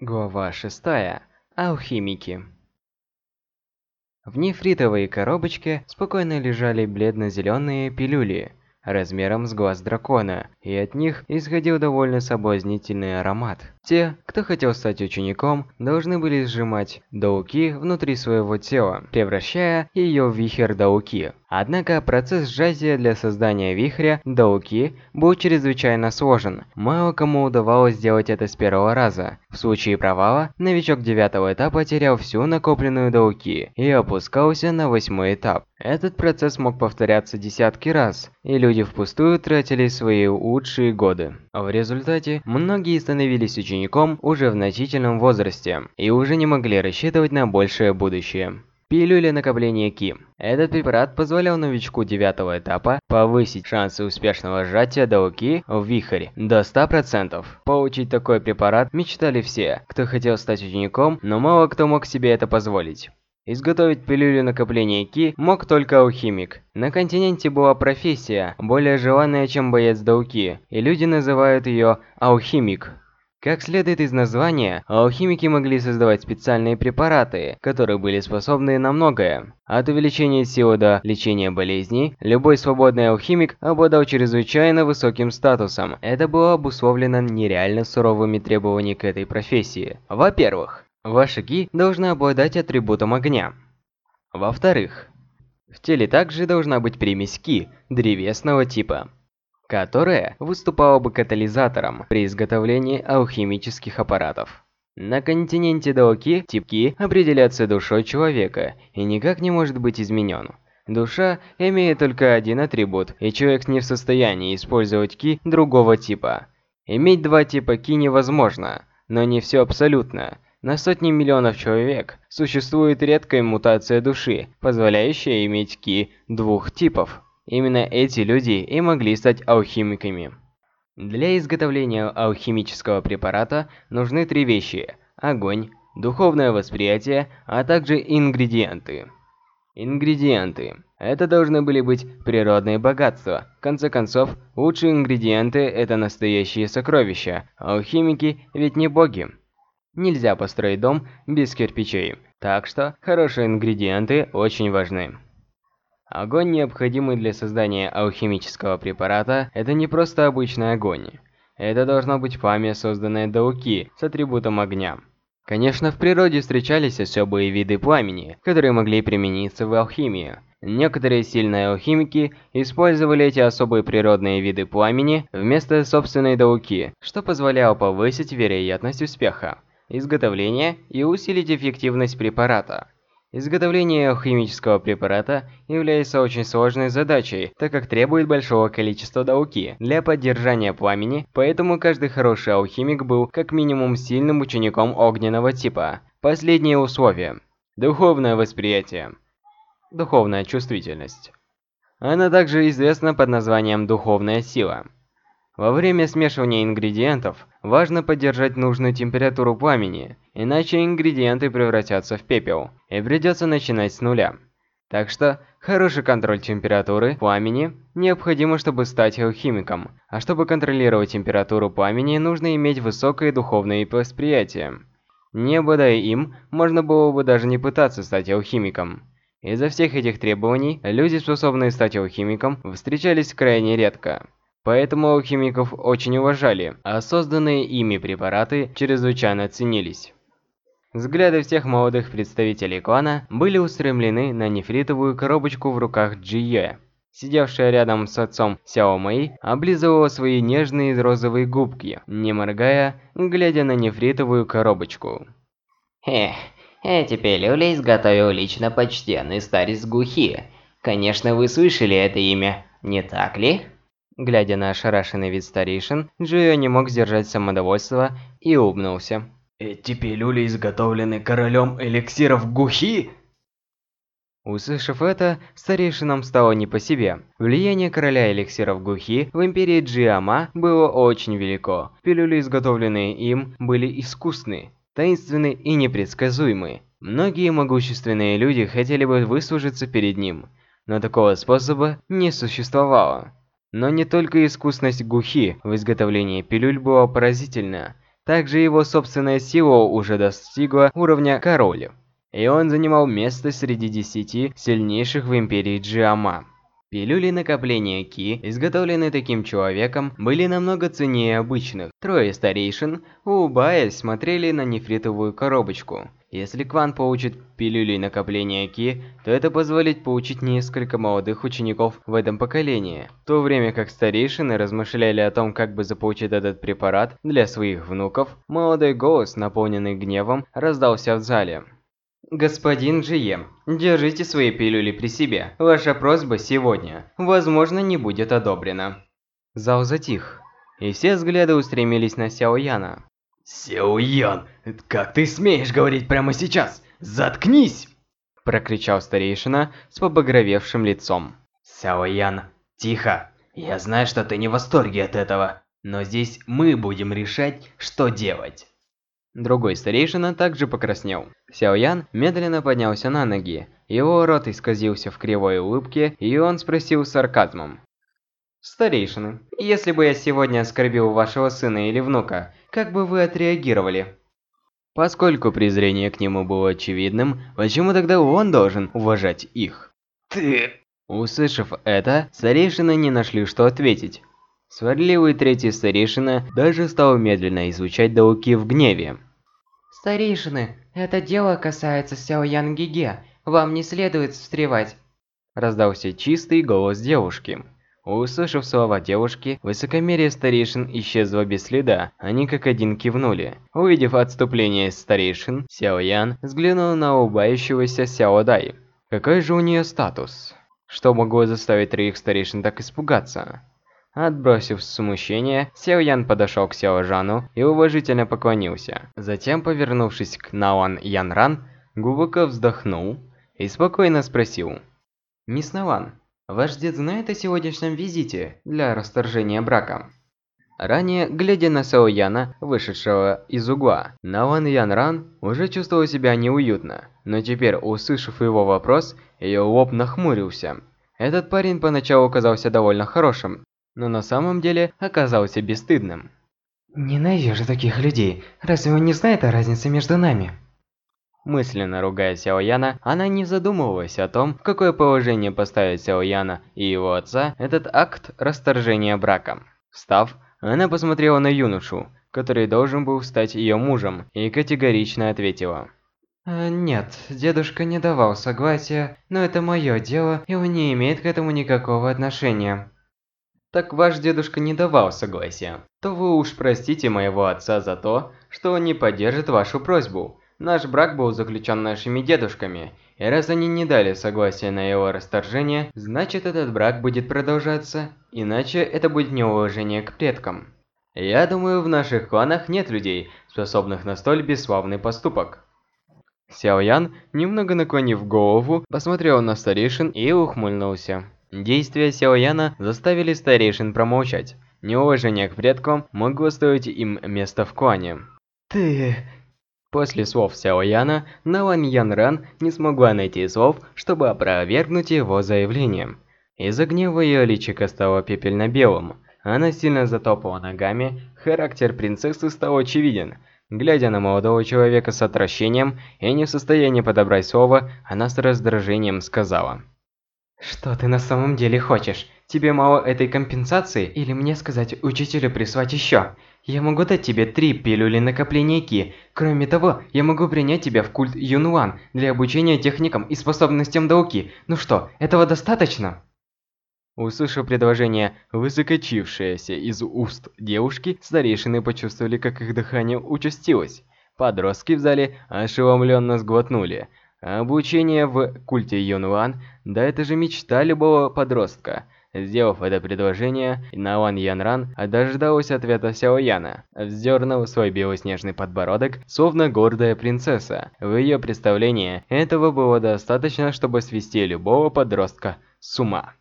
Глава 6. Алхимики. В нефритовой коробочке спокойно лежали бледно-зеленые пилюли размером с глаз дракона, и от них исходил довольно соблазнительный аромат. Те, кто хотел стать учеником, должны были сжимать дауки внутри своего тела, превращая ее в вихрь дауки. Однако процесс сжатия для создания вихря Дауки был чрезвычайно сложен. Мало кому удавалось сделать это с первого раза. В случае провала, новичок девятого этапа терял всю накопленную Дауки и опускался на восьмой этап. Этот процесс мог повторяться десятки раз, и люди впустую тратили свои лучшие годы. В результате, многие становились учеником уже в значительном возрасте и уже не могли рассчитывать на большее будущее. Пилюля накопления Ки. Этот препарат позволял новичку девятого этапа повысить шансы успешного сжатия Дауки в вихрь до 100%. Получить такой препарат мечтали все, кто хотел стать учеником, но мало кто мог себе это позволить. Изготовить пилюлю накопления Ки мог только алхимик. На континенте была профессия, более желанная, чем боец Дауки, и люди называют ее алхимик. Как следует из названия, алхимики могли создавать специальные препараты, которые были способны на многое. От увеличения силы до лечения болезней, любой свободный алхимик обладал чрезвычайно высоким статусом. Это было обусловлено нереально суровыми требованиями к этой профессии. Во-первых, ваши ки должны обладать атрибутом огня. Во-вторых, в теле также должна быть примесь ки древесного типа которая выступала бы катализатором при изготовлении алхимических аппаратов. На континенте Даоки тип Ки определяется душой человека и никак не может быть изменен. Душа имеет только один атрибут, и человек не в состоянии использовать Ки другого типа. Иметь два типа Ки невозможно, но не все абсолютно. На сотни миллионов человек существует редкая мутация души, позволяющая иметь Ки двух типов. Именно эти люди и могли стать алхимиками. Для изготовления алхимического препарата нужны три вещи – огонь, духовное восприятие, а также ингредиенты. Ингредиенты. Это должны были быть природные богатства. В конце концов, лучшие ингредиенты – это настоящие сокровища. Алхимики ведь не боги. Нельзя построить дом без кирпичей. Так что, хорошие ингредиенты очень важны. Огонь, необходимый для создания алхимического препарата, это не просто обычный огонь. Это должно быть пламя, созданное Дауки с атрибутом огня. Конечно, в природе встречались особые виды пламени, которые могли примениться в алхимии. Некоторые сильные алхимики использовали эти особые природные виды пламени вместо собственной дауки, что позволяло повысить вероятность успеха, изготовления и усилить эффективность препарата. Изготовление алхимического препарата является очень сложной задачей, так как требует большого количества дауки для поддержания пламени, поэтому каждый хороший алхимик был как минимум сильным учеником огненного типа. Последнее условие. Духовное восприятие. Духовная чувствительность. Она также известна под названием духовная сила. Во время смешивания ингредиентов важно поддержать нужную температуру пламени, иначе ингредиенты превратятся в пепел, и придется начинать с нуля. Так что, хороший контроль температуры пламени необходимо, чтобы стать алхимиком, а чтобы контролировать температуру пламени, нужно иметь высокое духовное восприятие. Не обладая им, можно было бы даже не пытаться стать алхимиком. Из-за всех этих требований, люди, способные стать алхимиком, встречались крайне редко. Поэтому алхимиков очень уважали, а созданные ими препараты чрезвычайно ценились. Взгляды всех молодых представителей клана были устремлены на нефритовую коробочку в руках Джие. Сидевшая рядом с отцом Сяо Мэй облизывала свои нежные розовые губки, не моргая, глядя на нефритовую коробочку. Эх, эти пилюли изготовил лично почтенный старец Гухи. Конечно, вы слышали это имя, не так ли? Глядя на ошарашенный вид старейшин, Джио не мог сдержать самодовольство и улыбнулся. «Эти пилюли изготовлены королем эликсиров Гухи?» Услышав это, старейшинам стало не по себе. Влияние короля эликсиров Гухи в империи Джиама было очень велико. Пилюли, изготовленные им, были искусны, таинственны и непредсказуемы. Многие могущественные люди хотели бы выслужиться перед ним, но такого способа не существовало. Но не только искусность Гухи в изготовлении пилюль была поразительна. Также его собственная сила уже достигла уровня король, и он занимал место среди десяти сильнейших в Империи Джиама. Пилюли накопления Ки, изготовленные таким человеком, были намного ценнее обычных. Трое старейшин, улыбаясь, смотрели на нефритовую коробочку. Если Кван получит пилюли накопления Ки, то это позволит получить несколько молодых учеников в этом поколении. В то время как старейшины размышляли о том, как бы заполучить этот препарат для своих внуков, молодой голос, наполненный гневом, раздался в зале. Господин Джием, держите свои пилюли при себе. Ваша просьба сегодня, возможно, не будет одобрена. Зал затих, и все взгляды устремились на Сяо Яна. Сяо Ян, как ты смеешь говорить прямо сейчас? Заткнись! Прокричал старейшина с побагровевшим лицом. Сяо Ян, тихо. Я знаю, что ты не в восторге от этого, но здесь мы будем решать, что делать. Другой старейшина также покраснел. Сяо Ян медленно поднялся на ноги. Его рот исказился в кривой улыбке, и он спросил с сарказмом. «Старейшины, если бы я сегодня оскорбил вашего сына или внука, как бы вы отреагировали?» Поскольку презрение к нему было очевидным, почему тогда он должен уважать их? Ты... Услышав это, старейшины не нашли, что ответить. Сварливый третий старейшина даже стал медленно изучать Дауки в гневе. «Старейшины, это дело касается Сяо Ян Гиге, вам не следует встревать». Раздался чистый голос девушки. Услышав слова девушки, высокомерие старейшин исчезло без следа, они как один кивнули. Увидев отступление старейшин, Сяо Ян взглянул на улыбающегося Сяо Дай. Какой же у нее статус? Что могло заставить троих старейшин так испугаться? Отбросив смущение, Сяо Ян подошел к Сяо Жану и уважительно поклонился. Затем, повернувшись к Наоан Ян Ран, глубоко вздохнул и спокойно спросил. «Мисс Наван, ваш дед знает о сегодняшнем визите для расторжения брака?» Ранее, глядя на Сао Яна, вышедшего из угла, Наван Ян Ран уже чувствовал себя неуютно, но теперь, услышав его вопрос, ее лоб нахмурился. Этот парень поначалу казался довольно хорошим, но на самом деле оказался бесстыдным. «Ненавижу таких людей. Разве он не знает о разнице между нами?» Мысленно ругая Сяо Яна, она не задумывалась о том, в какое положение поставит Сяо Яна и его отца этот акт расторжения брака. Встав, она посмотрела на юношу, который должен был стать ее мужем, и категорично ответила. «Э, «Нет, дедушка не давал согласия, но это мое дело, и он не имеет к этому никакого отношения» так ваш дедушка не давал согласия, то вы уж простите моего отца за то, что он не поддержит вашу просьбу. Наш брак был заключен нашими дедушками, и раз они не дали согласия на его расторжение, значит этот брак будет продолжаться, иначе это будет неуважение к предкам. Я думаю, в наших кланах нет людей, способных на столь бесславный поступок. Сяо Ян, немного наклонив голову, посмотрел на старейшин и ухмыльнулся. Действия Сяо Яна заставили старейшин промолчать. Неуважение к предкам могло стоить им место в клане. Ты... После слов Сяо Яна, Налан Ян Ран не смогла найти слов, чтобы опровергнуть его заявление. Из-за гнева ее личико стало пепельно-белым. Она сильно затопала ногами, характер принцессы стал очевиден. Глядя на молодого человека с отвращением и не в состоянии подобрать слово, она с раздражением сказала. Что ты на самом деле хочешь? Тебе мало этой компенсации или мне сказать учителю прислать еще? Я могу дать тебе три пилюли накопления Ки. Кроме того, я могу принять тебя в культ Юнуан для обучения техникам и способностям Дауки. Ну что, этого достаточно? Услышав предложение, высокочившееся из уст девушки, старейшины почувствовали, как их дыхание участилось. Подростки в зале ошеломленно сглотнули – Обучение в культе Юнван, да это же мечта любого подростка. Сделав это предложение, Наон Янран дождалась ответа Сяо Яна, вздернув свой белоснежный подбородок, словно гордая принцесса. В ее представлении этого было достаточно, чтобы свести любого подростка с ума.